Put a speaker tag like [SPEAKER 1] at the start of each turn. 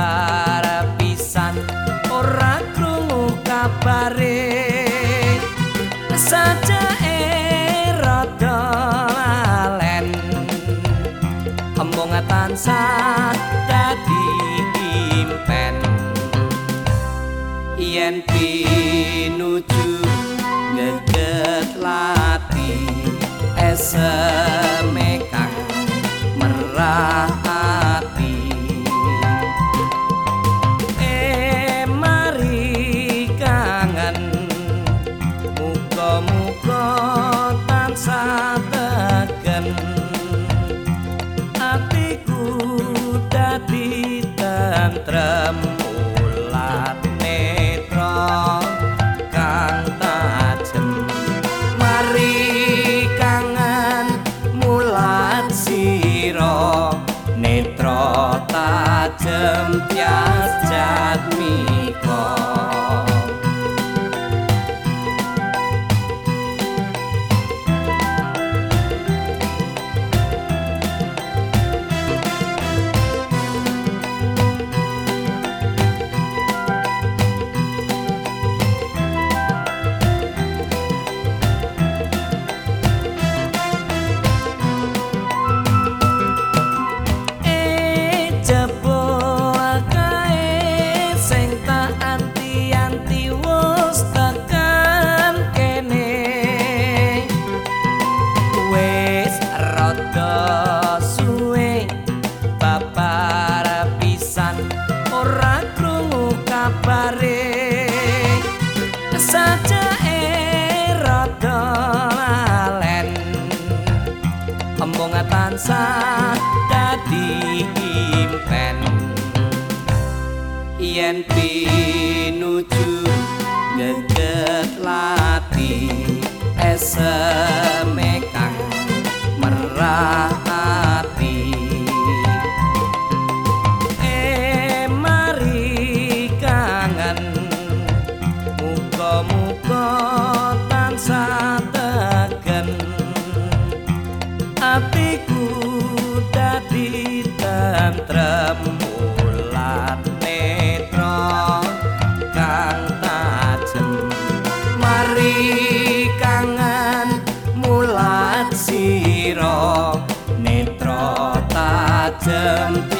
[SPEAKER 1] parapisan ora krungu kabare. Saja erodo lalen embung tansah dadi impen. Yen pinuju ngeget lati esen katakan hatiku dati tantram. tansah dadi impen. Yen pinuju geget lati esem kang merah tempo